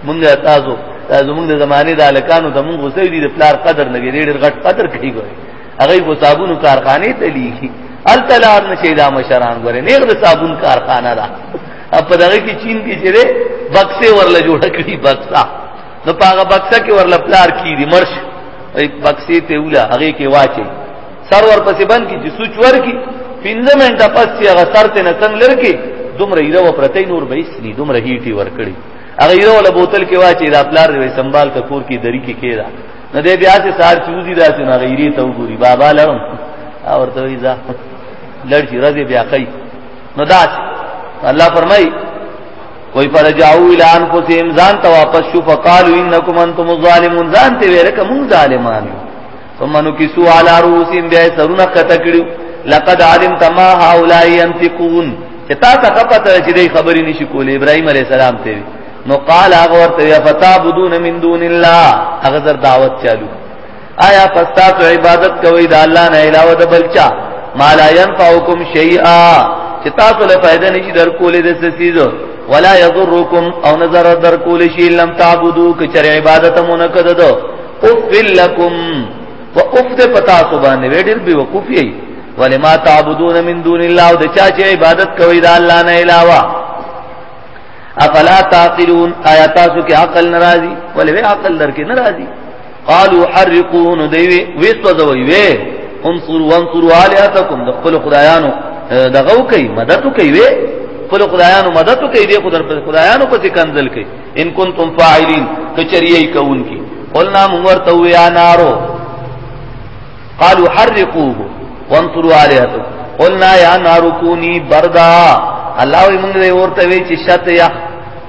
مونږه تاسو تاسو مونږ د زمانه د الکانو د مونږ غوسه دي د پلار قدر نه ګرې ډېر غټ قدر کوي ګوري هغه خو صابونو کارخانه ته لیږي التلار نشي دا مشران ګوري نه د صابون کارخانه ده په دغه کې چین کې چې بکسه ورله جوړ کړی بکسه نو پاغه بکسه کې ورل پلار کی دی مرش ای بکسه ته ولا هغه کې واچي سر ور پسې بند کی چې سوچ ور کی 15 منټه پس چې هغه سر ته نتن لرکی دومره ایره و پرته نور به اسنی دومره هیټي ور کړی هغه ایره ول بوتل کې واچي دا پلار دی سنبال ته کور کې دری کې کېدا نه دې بیا چې سار چوزي راځي نه غیری ته وګوري بابا لرم او ورته وی ځه لړ چې راځي بیا کوي نو دا الله فرمایي وای پر جاو الى انفسهم ځان ته واپس شو فقالوا انکم انتم الظالمون ځان ته ورکه مون ظالمان ثم نکسو علی رؤوسهم بیا سرونه کته کړو لقد علمت ما هؤلاء ينفقون چې تا ته پته چې دې خبرې نشي کولې ابراهيم عليه السلام ته نو قال هغه ورته یا فتعبدون من دون الله هغه در دعوت چالو آیا فستاسو عبادت کوي د الله نه علاوه د بلچا ما لا ينفعكم شيئا چې تاسو له فائدې نشي درکولې د سسیزو ولا يضركم او نظر درکولې شي لم تعبدو که چر عبادت مونږ کده دو افل لكم وافد پتا سو باندې وډیر به وقفي ولما تعبدون من دون الله او د چا چې عبادت کوي د الله نه علاوه افلا تعقلون آیات تاسو کې عقل ناراضي ولې عقل درکې ناراضي قالو حرقوه نو دی ویسو زوی وی انصر وانصر آلهتکم د خپل خدایانو دغه کوي مدد کوي وی خپل خدایانو مدد کوي دی خدای پر خدایانو په کنزل کوي ان کنتم فاعلین کچریه کوونکی قلنا مورتو یا نارو قالوا حرقوه وانصروا الهتكم قلنا يا نار كوني بردا الله وي موږ یې ورته وی چې شت یا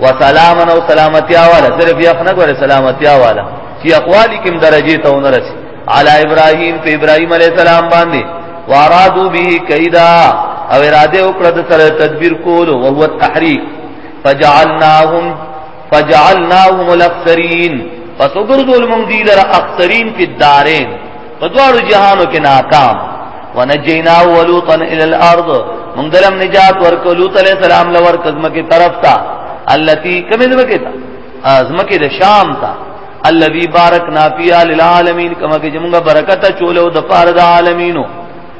وسلامن او سلامتی والا صرف یې خنه ګوره سلامتی والا چې اقوال کوم درجه ته ونه رسي على ابراهيم په ابراهيم عليه السلام باندې وارادو به کیدا او اراده وکړه د سره تدبیر کول او هو تحریک فجعلناهم فجعلناهم الاخسرین پس وګرځول موږ دی لره اخسرین په دارین په دواړو جهانو کې ناکام ونجینا ولوطا الى الارض موږ دلم نجات ورکو لوط علیہ السلام لور قدمه کې طرف تا التي کمه دمه کې تا ازمکه د شام تا الذي بارکنا فيها للعالمین کما کې موږ برکت چولو د پاره د عالمینو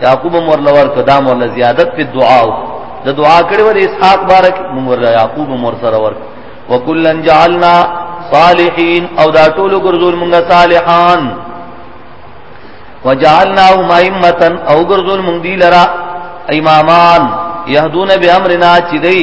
یعقوب مور لور کدا مور زیادت په دعا او د دعا کړي ور اسحاق بارک مور یعقوب مور سره ور وکلن جعلنا صالحین او دا ټول ګرځول مونږه صالحان وجعلناهم ائمه او ګرځول مونږ دی لرا امامان يهدون بامرنا چې دی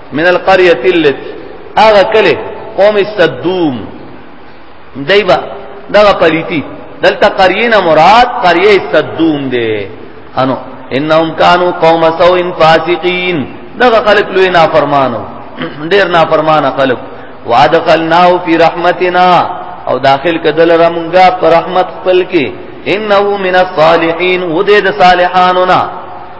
من القريه التي اغه کله قوم صدوم دایبا دغه پلیتی دلته قریه نه مراد قریه صدوم دی انو انهم كانوا قوم سوء فاسقين دغه خلق لوی نافرمانو ډیر نافرمانه خلق وادخلناه في رحمتنا او داخل کدل رمغا پر رحمت خپل کې انه من الصالحين ودې د صالحانو نه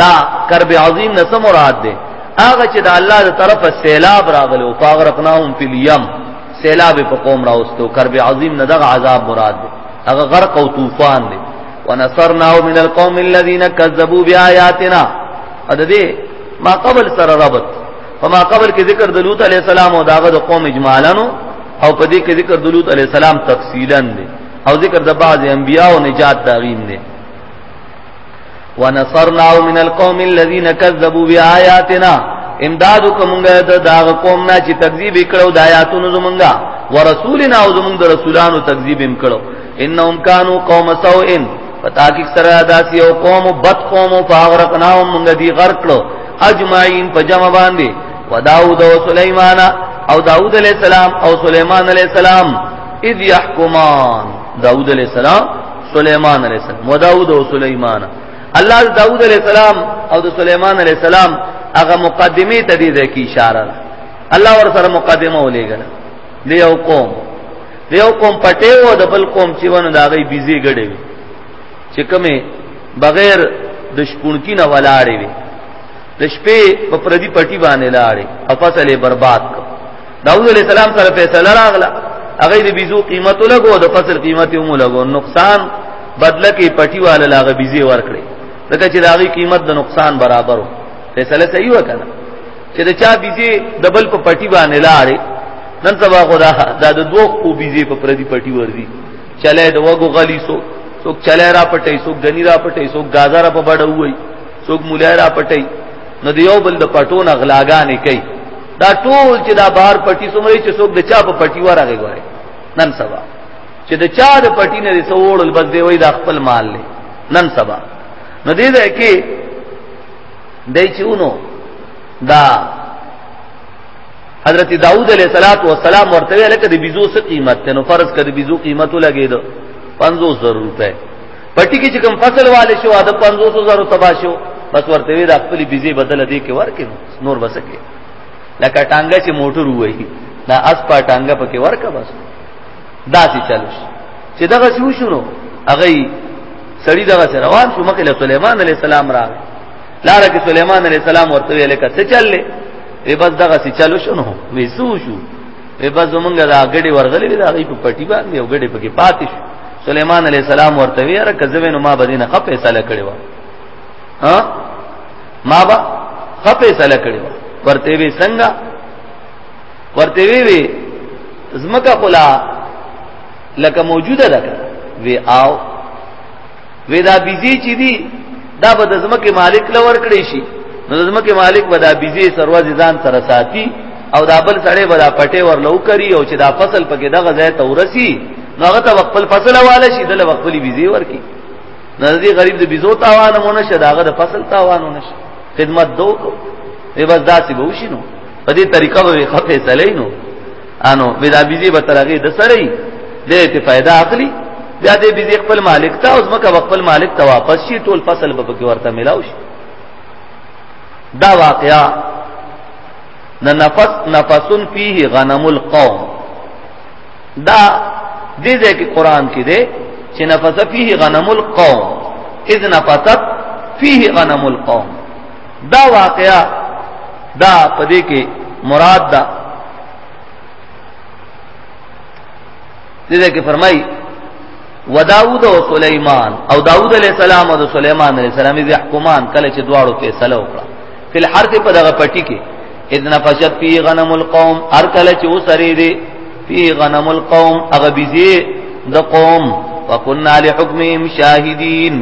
دا کرب عظیم نه مراد ده هغه چې د الله د طرفه سیلاب راغلی او فاغرقناهم فی الیم سیلاب په قوم راوستو کرب عظیم نه دغه عذاب مراد ده هغه غرق او طوفان ده ونصرناه من القوم الذين كذبوا بآياتنا ا دې ما قبل سره ربط فما قبل کې ذکر د لوط علی السلام او داغه د قوم اجمالا او په دې کې ذکر د لوط علی السلام تفصیلا دی او ذکر د بعض انبیاء او نجات داغیم دی ونصرنا من القوم الذين كذبوا بآياتنا امداد کومګه د داغ قوم نه چې تکذیب کړو د آیاتونو زمونږه ورسولنا او زمونږ د رسولانو تکذیب هم کړو انهم كانوا قوم سوء فتاکیک سره داسی او قوم بد قوم فاغرقناهم موږ دی غرق کړو اجمعین په جمع باندې وداود او سليمان او داود علیہ السلام او سليمان علیہ السلام اذ يحكمان داود علیہ السلام سليمان عليه السلام وداود او سليمان الله داود عليه السلام او د سليمان عليه السلام هغه مقدمه ته دي ځکه اشاره ده الله ور سره مقدمه ولېګل دی یو قوم دی یو قوم پټه و د بل قوم چې ونه دا غي بيزي غړې چې کومه بغیر د شپونکی نه ولاړې وي د شپې په پردي پټي باندې لاړې او فصلې برباد کړ داوود علیہ السلام سره فیصله راغله هغه د بيزو قیمت لګو د فصل قیمت هم لګو نقصان بدله کې پټي والا لاغه بيزي ورکړي ځکه چې داغي قیمت د نقصان برابرو فیصله صحیح وکړه چې د چا بيزي دبل په پټي باندې لارې نن سبا خدا دا د دوه کو بيزي په پردي پټي ورزي چلے د وګو غلی سو څوک چلے را پټي څوک غنی را پټي څوک گازار په بڑا وای څوک مولای را پټي نو دیو بل د پټو نه غلاګانې کوي دا ټول چې دا بار پټي سمري چې څوک د چا په پټي ورغی غواړي نن سبا چې د چا د پټي نه رسول بس دی وای دا خپل مال لې نن سبا نو دې ده کې دای چې ونو دا حضرت داوود علیہ الصلات والسلام ورته لکه د بيزو څه قیمت ته نو فرض کړي بيزو قیمتو لګید 500 روپے پټی کې چې کوم فصل والے شو دا 500 زره تباشو بس ورته وی د خپل بيزي بدل دی کې ورکې نور بسکه لکه ټانګه چې موټر وایي دا اس په ټانګه پکې ورکه بس دا چې چلو چې دغه شو شنو هغه سړی دغه سره روان شو مکه له سليمان عليه السلام را لاره کې سليمان عليه السلام ورته ویل کړه څه چللې ای بس دغه چې چلو شنو وې سو شو ای بس زمونږ دا غړي ورغلې دا غي په پټي باندې او غړي پکې پاتې شو سليمان عليه السلام ورته ویل کړه ځوینو ما بدینه خپې ساله کړې و ها ما با خپې سره کړو ورته وی څنګه ورته وی وی زمکا خلا لکه موجوده ده وی آو وی دا بيزي چي دي دا به د زمکه مالک لور کړی شي نو د زمکه مالک به دا بيزي سروز ځان سره ساتي او دا بل سړی به دا پټه ورلو کوي او چې دا فصل پکې دغه ځای ته ورسي نو هغه ته خپل فصل واله شي دله خپل بيزي ورکی نزدې غریب د بيزو تاوان مونږ شه داغه د فصل تاوان مونږ شه خدمت دو کو به بس داسې به وشي نو په دې طریقه به خفه سلې نو انو به دا بيزي به ترغه د سړی دې ته फायदा اخلي بیا دې بيزي خپل مالک ته او ځمکه خپل مالک ته واپس شي ټول فصل به پکې ورته ملاوي شي دا واقعا نفس نفسن فيه غنم القوم دا دې ځای کې قران کې دی چې نفس فيه غنم القوم اذ نفست فيه غنم القوم دا واقعا دا پدې کې مراد دا دې کې فرمایي وداود او سليمان او داود عليه السلام او سليمان عليه السلام دې حکمان کله چې دواړو فیصله وکړه فل حرث په دغه پټی کې اذ نفشت فی غنم القوم هر کله چې وسری دي فی غنم القوم هغه بيزي د قوم وکنا لحکمهم شاهدین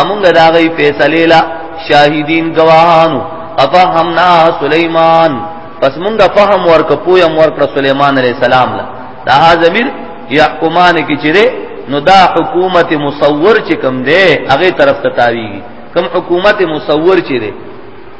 امونږ دا غي فیصله لا شاهدین گواهانو افهمنا سليمان پس مونږ فهم ورک پویم ورک سليمان عليه السلام لا دا زمير يحكمان کی چره نو دا حکومت مصور چې کم ده هغه طرف ته تاویږي کم حکومت مصور چې ده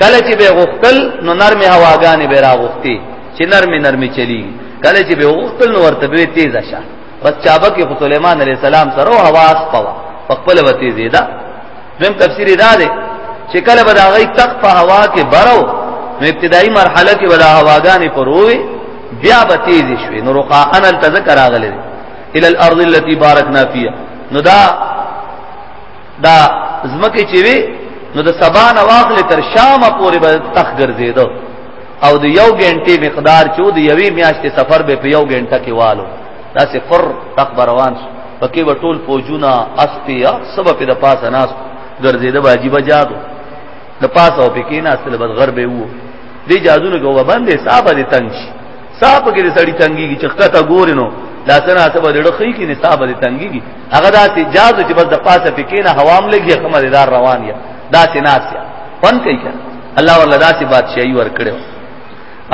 کله چې به غختل نو نرمه هواګانې به راغختي چې نرمه نرمه چلی کله چې به غختل نو ورته به تیز شه بس چابه کې سليمان عليه السلام سره هوا سپوا په خپل وتی زیدا زم تفسیر دا ده چې کله به دا غي تخ په هوا کې برو نو ابتدایي مرحله کې به دا هواګانې پروي بیا به تیز شوي نو رقاعن التذکر اغله الى الارض التي باركنا فيها نو دا دا زمکه چې وی نو د سبا نه واخلې تر شام پورې به تخ ګرځېدو او د یو غنټې مقدار چې د یوې میاشتې سفر به په یو غنټه کې والو دا سه فر تخ روان شو پکې به ټول فوجونه استی یا سب په د پاسه ناس ګرځېده باجی بجادو د پاسه او پکې نه اصل بد غرب وو دې جادو نه ګوبه باندې صاحب دې تنگ شي صاحب کې سړی تنګي چې خطه ګورینو لاسنه ته به ډخې کې نه صاحب دې تنګي هغه دا چې جاز چې بس د پاسه پکینه هوام لګي کومه دار روان یا دا چې ناس یا فن کوي کنه الله ولا دا چې بادشاہي ور کړو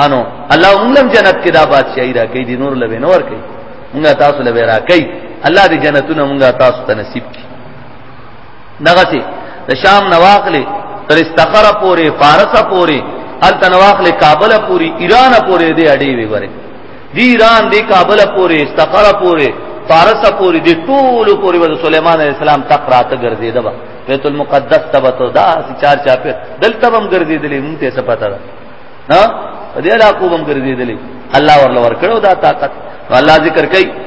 انو الله موږ جنت کې دا بادشاہي را کوي دي نور لبه نور کوي موږ تاسو لبه را کوي الله دې جنتونه موږ تاسو ته نصیب کړي دغه سي د شام نواقله تر استخر پورې فارس پورې التنواقله کابل پورې ایران پورې دې اډې وي غره دی ایران دی کابل پورې استقره پورې فارس پورې دی ټول پورې د سليمان عليه السلام تک راته ګرځیدا با بیت المقدس ته وته دا چار چا په دلته هم ګرځیدلې مونږ ته څه پته ده ها دې علاقو هم ګرځیدلې الله ورل ور کړو دا طاقت الله ذکر کوي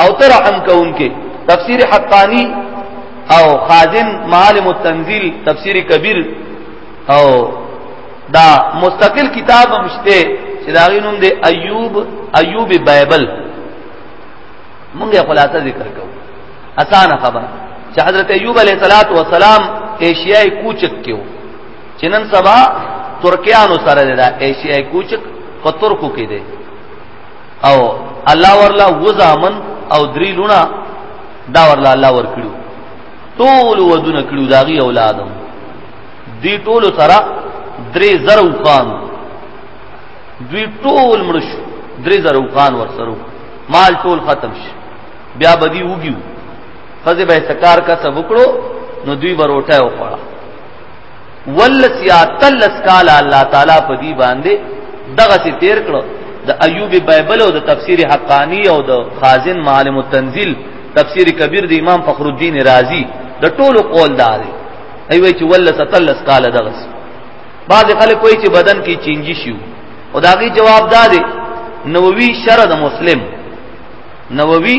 او تر عم کونکي تفسیر حقانی او خازن معالم التنزیل تفسیر کبیر او دا مستقل کتاب هم شته چې دا غینوم دی ایوب ایوب بایبل مونږه خلاصه ذکر کوو اسانه خبره چې حضرت ایوب علیه الصلاۃ والسلام ایشیای کوچک کېو چې نن سبا ترکیانو سره ده ایشیای کوچک په ترکو کې ده او الله ورلا وزامن او درې لونه دا ورلا الله ور کړو ټول ودونه کړو داغي اولادم دی ټول سره درې زرو خان دوی ټول مرش درې زرو خان ور سره مال ټول ختم شي بیا بدی وګیو خزه به سکار کا سب وکړو نو دوی بروټه وکړه ولس یا تلس کال الله تعالی په دی باندې دغه سي تیر کړو د ایوب بایبل او د تفسیر حقانی او د خازن معالم التنزیل تفسیر کبیر د امام فخر الدین رازی د ټولو قول دا دی ایوه چې ولس تلس کال دغه سي بعض خلک کوئی چې بدن کې چینجی شي او داغي جواب دا دی نووي شر د مسلم نووي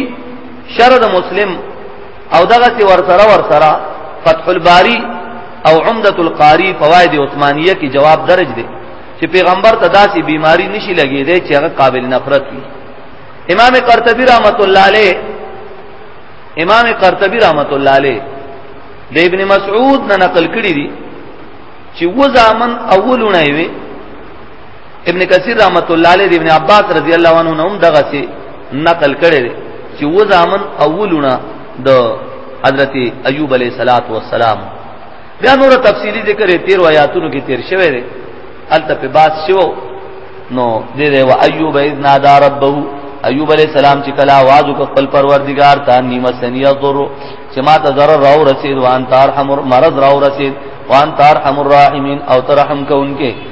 شر د مسلم او دغه سی ورسره ورسره فتح الباری او عمدۃ القاری فواید عثمانیه کی جواب درج دی چې پیغمبر ته داسې بیماری نشي لګیدې چې هغه قابل نفرت وي امام قرطبی رحمت الله علیه امام قرطبی رحمت الله علیه د ابن مسعود نه نقل کړی دی چې و زامن اولونه وي ابن کثیر رحمت الله علیه ابن عباس رضی الله عنه هم دغه سي نقل کړي دي چې و زامن اولونه د حضرت ایوب علیه الصلاۃ والسلام بیا نور تفصیلی ذکر تیر و آیاتونو کې تیر شوی دی الته په باس شو نو دې دی و ایوب اذ نادى ربه ایوب علیہ السلام چې کلا आवाज وکړ خپل پروردگار ته نیمه سنیه ضرر چې ما ته ضرر راو رسید وان تار حمر مرض راو رسید وان تار حمر راحمین او ترحم کوونکې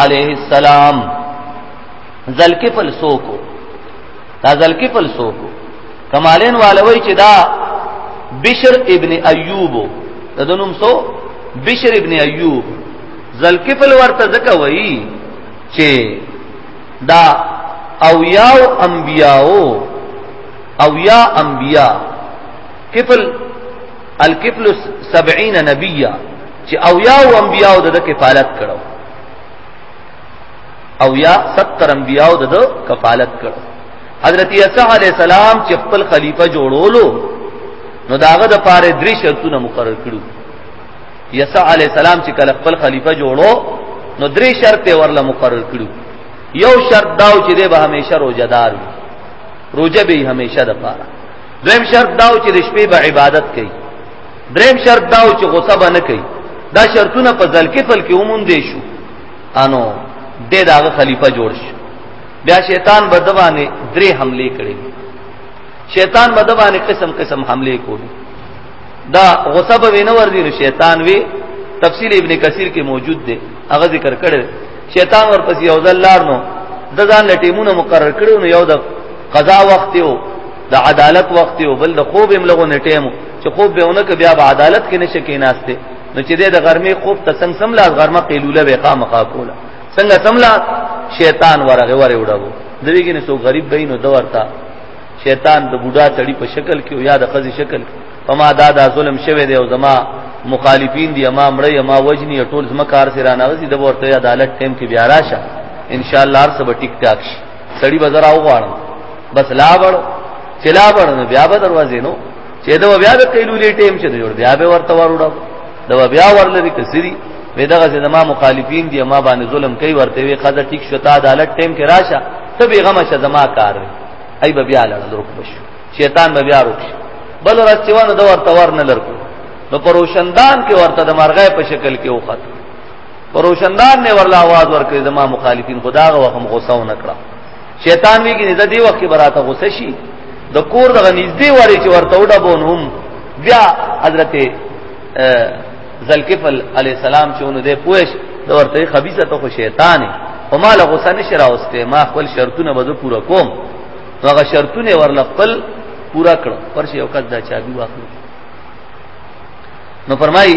علیه السلام زلکی پل سوکو دا زلکی پل سوکو کمالین والوی چې دا بشر ابن ایوب دا دنوم سو بشر ابن ایوب زلکی پل ورته ځکه وایي چې دا او یاو انبیاو او یا انبیا کفل الکفل 70 نبیا چې او یا او انبیا او د کفالت کړو او یا 70 انبیا او د کفالت کړو حضرت عیسی علی السلام چې خپل خلیفہ جوړولو نو داغه د پاره درې شرطونه مقرر کړو یسع علی السلام چې کله خپل خلیفہ جوړو نو درې شرط ورله مقرر کړو یو شرط داو چې به همیشه روزدار وي روزه به همیشه د پاره دریم شرط دا و چې د شپې به عبادت کوي دریم شرط دا و چې غصه به نه کوي دا شرطونه په ځل کې فل کې ومون دي شو انو د داغه خلیفہ جوړ شو بیا شیطان به دبانې درې حمله کړې شیطان به دبانې قسم قسم حمله کوي دا غصه به نه ور دي شیطان وی تفصیل ابن کثیر کې موجود دی هغه ذکر کړي شیطان ورپسې یو ځل لار نو د ځان لټیمونه مقرر کړو نو یو د قضا وخت یو د عدالت وخت یو بل د خوب هم لغو نټیم چې خوب به اونکه بیا به عدالت کې نشه کې ناشته نو چې د غرمې خوب ته څنګه سم لاس غرمه قیلوله به قام خا کوله څنګه سم لا شیطان ورغه وره وډاو دویګې نه سو غریب به نو دورتا شیطان د بوډا تړي په شکل کې یا د خزي شکل فما دا دا ظلم شوه دی او زما مخالفین دی ما مړی ما وجنی ټول زما کار سره نه وسی د ورته عدالت ټیم کې بیا راشه ان شاء الله هر څه به ټیک ټاک شي سړی بازار او غواړم بس لا بړ چلا بړ نو بیا به دروازې نو چې دا بیا د قیلولې ټیم چې جوړ بیا به ورته وروړو دا بیا ورلري کسری وې دغه زما مخالفین دی ما باندې ظلم کوي ورته وی خزه ټیک شتا عدالت ټیم کې راشه ته به غم شه زما کار وي ای به بیا لړ درک بشو شیطان به بیا روک بل ورځ چې ونه دا ورته ورنه لرکو نو پروشندان کې ورته د مرغې په شکل کې وخت روشندان نے ورلا آواز ور کړی زما مخالفین خدا غو هم غوسه و نکړه شیطان وی کې د دې وخت کې براته غوسه شي د کور دغه نږدې وری چې ورته وډه بون هم بیا حضرت ذلکفل علی السلام چې ونه دې پوښ د ورته خبيثه ته خو شیطان او مال غوسه نشه راوسته ما خپل شرطونه به پورا کوم هغه شرطونه ورل خپل پورا کړ پر شي وخت دا چابي واخلو نو فرمایي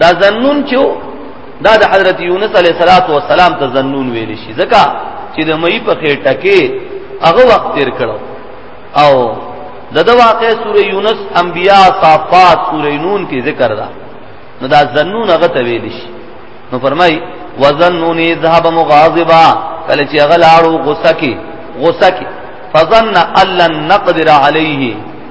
دا زنون چې دا د حضرت یونس علیه الصلاۃ والسلام ته زنون ویل شي ځکه چې د مې په خېټه کې هغه وخت تیر کړو او دغه واقع سوره یونس انبیاء صافات سوره نون کې ذکر ده نو دا زنون هغه ته ویل شي نو فرمای وزنون ذهب مغاضبا کله چې هغه لاړو غصه کې غصه کې فظن ان لن نقدر عليه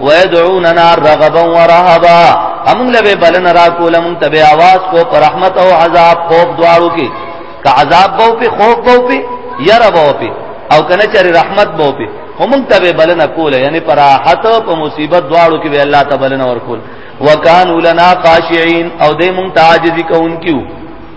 ويدعوننا رغبا ورهبا امون له بلن را کول مون تبع आवाज کو پر رحمت او عذاب خوف دوارو کې کا عذاب بو په خوف بو په ير بو په او کنه چری رحمت بو په هم تبع بلن کول یعنی پر راحت او مصیبت دوارو کې به الله تعالی بلن ور کول وکانو لنا خاشعين او دې مون تعجزي کوونکیو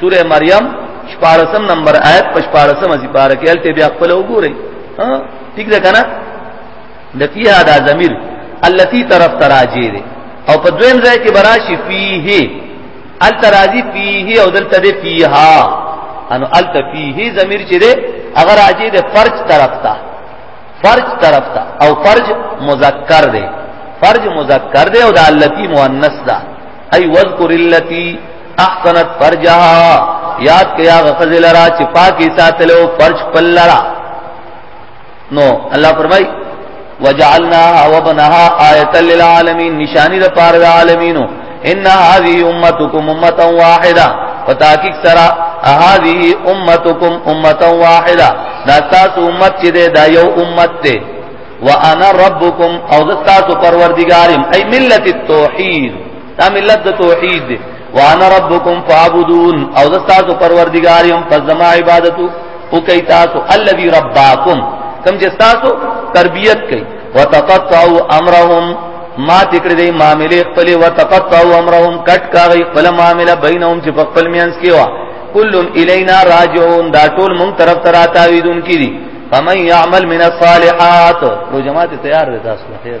سوره مریم شپارسم نمبر آیت پشپارسم ازی پارا کې الته بیا خپل وګورئ ها ٹھیک ده کنه د فیها دا ضمیر التی طرف تراجی دی او په دویم ځای کې براشی فیه التراجی فیه او دلته دی فیها انو الت فیه ضمیر چې دی اگر راجی دی فرج طرف ته فرج طرف ته او فرج مذکر دی فرج مذکر دی او د التی مؤنث ده ای واذکر التی احسنت فرجها یاد کیا غزل را چې پاکي ساتلو فرج پلرا نو الله فرمای وجعلنا وبنها آیه للعالمین نشانی د پاره د عالمینو ان هذه امتکم امه واحده فتاکیک سرا هذه امتکم امه واحده دا تاسو امت چې دا یو امت ته وانا ربکم او تاسو پروردگارم ای ملت التوحید دا ملت د توحید دی وانا ربکم فعبدون او زستاسو پروردگار یم پس زما عبادتو او کئی تاسو الذی رباکم کم چې تاسو تربیت کئی وتقطعوا امرهم ما تکړه دی معاملې خپل وتقطعوا امرهم کټ کاږي خپل معاملې بینهم چې په خپل میانس کې وا کل الینا راجعون دا ټول مون طرف تر اتاویدون کی دي فمن يعمل من الصالحات رو جماعت تیار ده تاسو خیر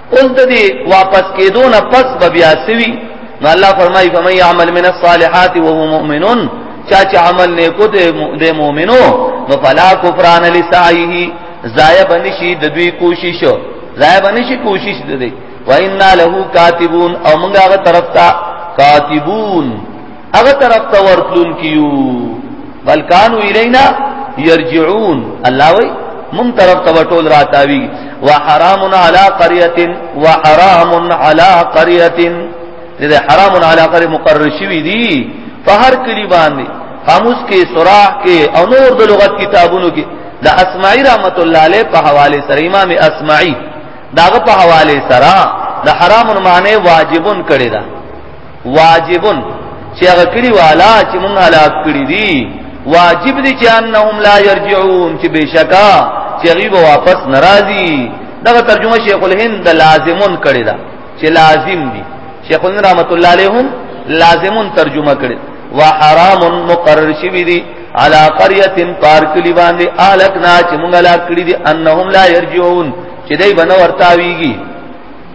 اوس د دې واپس کېدو نه پس به بیا سوي نو الله فرمایي فمن يعمل من الصالحات وهو مؤمن چا چې عمل نیکو د مؤمنو نو فلا کفران لسعيه ضایع بنشي د دوی کوشش ضایع بنشي کوشش د دې وإنا له کاتبون او موږ هغه طرف ته کاتبون هغه طرف ته ورتلون کیو بلکانو الینا یرجعون الله وی مون طرف ته ټول راتاوی وحرام علی قريه وحرام علی قريه دې حرام علی قريه مقرر شوی دی په هر کلی باندې قاموس کې سوراخ کې او نور د لغت کتابونو کې د اسماعی رحمت الله علیه په حواله سره امام اسماعی داغه په حواله سره د حرام معنی واجبون کړی دا واجبن چې هغه کړي والا چې مونږ هلاک کړي دي واجب دي چې انهم لا يرجعون چې بشکا چې غیب واپس ناراضي دغه ترجمه شیخ الهند لازمون کړي دا چې لازم دي شیخ الهند رحمت الله علیهم لازمون ترجمه کړي وحرام مقرر شوی دي على قريه پارک لی باندې الکنا چې مونږ لا کړی دي انهم لا يرجعون چې دای بنور تاویږي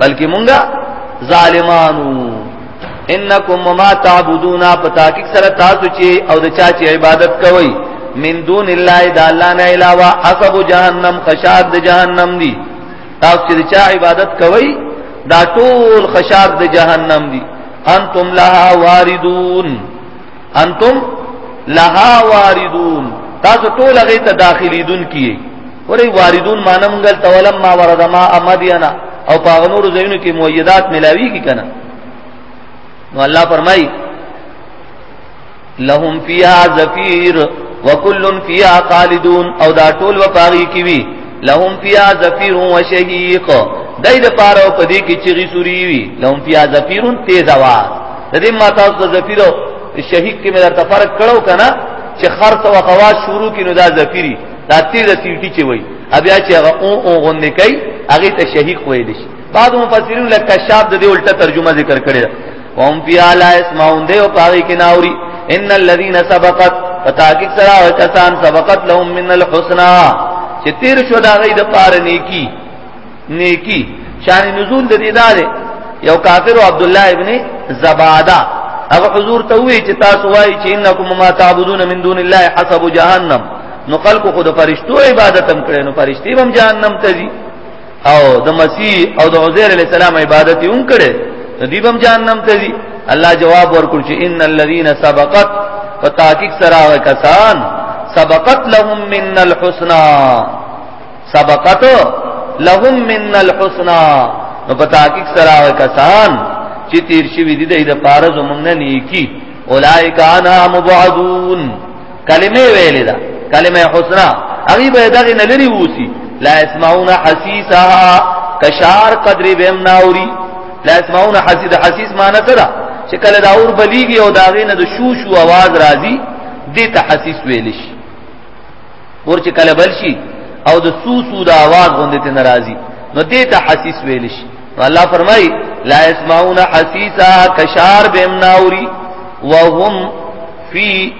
بلکې مونږه ظالمانو انکم ما تعبدون پتا کی سره تاسو چې او د چا چې عبادت کوي من دون الله د الله نه علاوه حسب جهنم خشاد د جهنم دی تاسو چې چا عبادت کوي دا ټول خشاد د جهنم دی انتم لها واردون انتم لها واردون تاسو ټول هغه ته داخلي دن کیه ورې واردون معنی مونږ ته ولم ما ورد ما امدینا او په نور زینو کې مؤیدات ملاوی کی کنه نو الله فرمای لهم فیها زفیر وکل فیها خالدون او دا ټول وپاغي کی وی لهم فیا زفیر و شهیق دای د پاره او پدې کې چې غي سوري وي لهم فیا زفیرون تیز आवाज د دې ما تاسو د زفیر او شهیق کې مې درته فرق کړو کنه چې خرص او خواص شروع کې نو دا زفیری دا تیز تیټی چې وای بیا چې هغه او او غندې کوي هغه ته شهیق وایي دي بعض مفسرین لکه شاب د دې الټه ترجمه ذکر کړی وهم فی اعلی اسمعون دیو پاغی کناوری ان الذين سبقت فتاکک سرا وکسان سبقت لهم من الحسنى چې تیر شو دا غي د پار نیکی نیکی شان نزول د دې دار یو کافر عبد الله ابن زباده هغه حضور ته وی چې تاسو وایي چې انکم ما تعبدون من دون الله حسب جهنم نو خلق خود فرشتو عبادت هم کړي نو فرشتي هم جهنم ته ځي او د مسیح او د عزیر علی السلام عبادت یې وکړي نو دی بم جهنم ته دي الله جواب ورکړ چې ان الذين سبقت فتاکک سرا کسان سبقت لهم من الحسنا سبقت لهم من الحسنا نو فتاکک سرا کسان چې تیر شي وي دي د پاره زمونږ نه نیکی اولائک انا مبعدون کلمه ویلې ده کلمه حسنا هغه به دغه نلری ووسی لا اسمعون حسیسا کشار قدر بهم ناوری لا اسمعون حسید حسیس معنی څه ده چې کله دا اور بلیږي او داغه نه د شو شو आवाज راځي دې ته حسیس ویل شي ور چې کله بل شي او د سو سو د आवाज غوندې ته ناراضي نو دې ته حسیس ویل شي الله فرمای لا اسمعون حسیسا کشار بهم ناوری وهم فی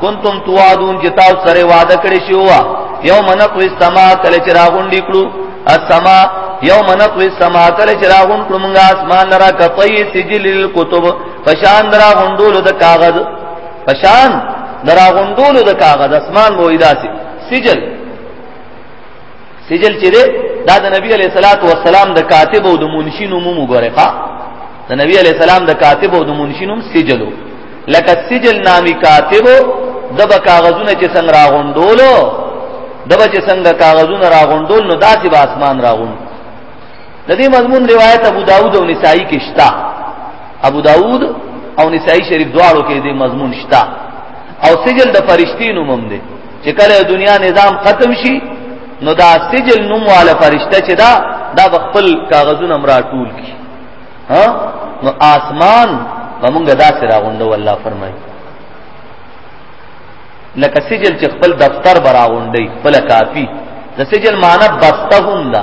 کنتم توعدون چې تاسو سره وعده کړی شو وا یوم نقوی السما کله چې راغونډې کړو السما یوم نقوی السما کله چې راغون کړو موږ اسمان لرا کطی سجل الكتب فشان درا غوندول د کاغذ فشان درا غوندول د کاغذ اسمان مو ایداسي سجل سجل چې ده دا د نبی علیہ الصلوۃ والسلام د کاتب او د منشی نوم وګوره ښا د نبی علیہ السلام د کاتب او د منشی نوم سجلو لکه سجل نامی کاتب د به کاغذونه چې څنګه راغونډولو د به چې څنګه کاغذونه راغونډول نو داسې به اسمان راغون د دې مضمون روایت ابو داود او نسائی کې شتا ابو داود او نسائی شریف دواړو کې دې مضمون شتا او سجل د فرشتي نوم هم دی چې کله دنیا نظام ختم شي نو دا سجل نوم والا فرشته چې دا دا خپل کاغذونه مرا ټول کی ها نو آسمان موږ دا سره غوندو الله فرمایي لکه سجل چې خپل دفتر برا غوندي خپل کافی د سجل معنی بسته هم ده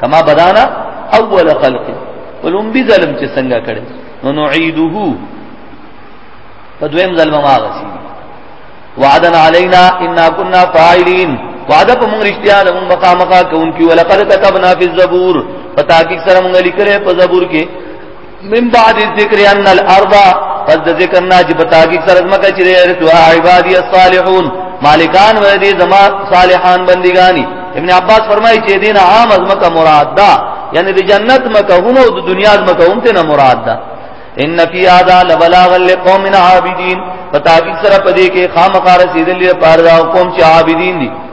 کما بدانا اول خلق ولوم بي ظلم چې څنګه کړي نو نعيده په دویم ظلم ما غسي وعدن علينا ان كنا فاعلين وعده په مونږ رښتیا د مونږ مقامقا کوونکی ولقد كتبنا في الزبور پتا کې سره مونږ لیکره په زبور کې من بعد ذکر ان الارض پس د ذکر نه چې پتا کې سره مکه چې رسو عبادی الصالحون مالکان و دې زما صالحان بندګانی ابن عباس فرمایي چې دین عام از مکه مراد ده یعنی د جنت مکه هونو د دنیا د مکه هم ته نه مراد ده ان فی هذا لبلاغ لقوم عابدین پتا کې سره پدې کې خامخاره سیدلې پاره قوم چې عابدین دي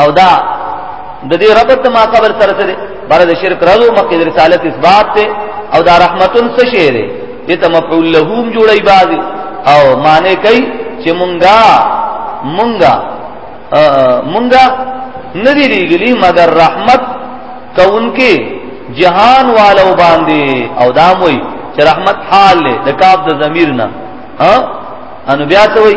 او دا د دې ربط ما قبر سره سره بر د شرک رضو مکه رسالت اثبات ته او دا رحمتن څه شی دی دې ته مفعول له هم جوړي بعض او معنی کوي چې مونږه مونږه مونږه ندی لګلی مگر رحمت کونکي جهان والو باندې او دا موي چې رحمت حال له د کاف د ضمیر نه ها انو بیا ته وای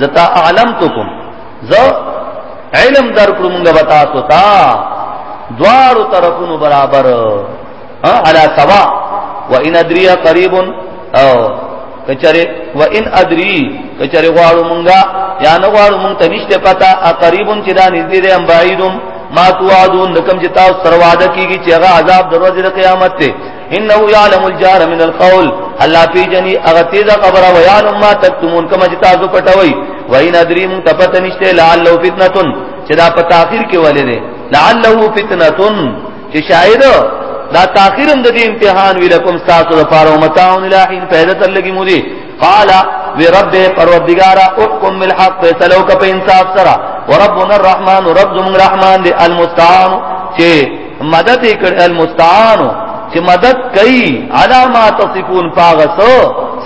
زتا اعلمتکم ز علم در کړو موږ بتا تو تا دوارو طرفونو برابر ها علا سوا وان ادري قريب او کچره وان ادري کچره غواړو موږ یا نه غواړو موږ ته نشته پتا قريب چې دا نږدې دی ام بعيدم ما توعدون لکم جتا سر وعده کیږي چې هغه عذاب دروازه قیامت ته انه يعلم الجار من القول الله پی جنی اغه تیز خبره و یعلم ما تکتمون کما چې تاسو پټوي و ان ادریم تپت نشته لعل فتنه چې دا په تاخير کې ولې ده لعله فتنه چې شاید دا تاخيرم د دې امتحان وی لکم تاسو لپاره او متاون الہین پیدا تر لګي مودي قال وی رب پروردگار احکم بالحق فیصلو کا په انصاف سره وربنا الرحمن رب زمون رحمان دی المستعان چې مدد کړ المستعان چې مدد کوي علامات تصفون پاغسو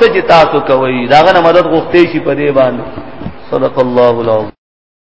سجتا سو کوي داغه مدد غوښتې شي په دې باندې صدق الله العظیم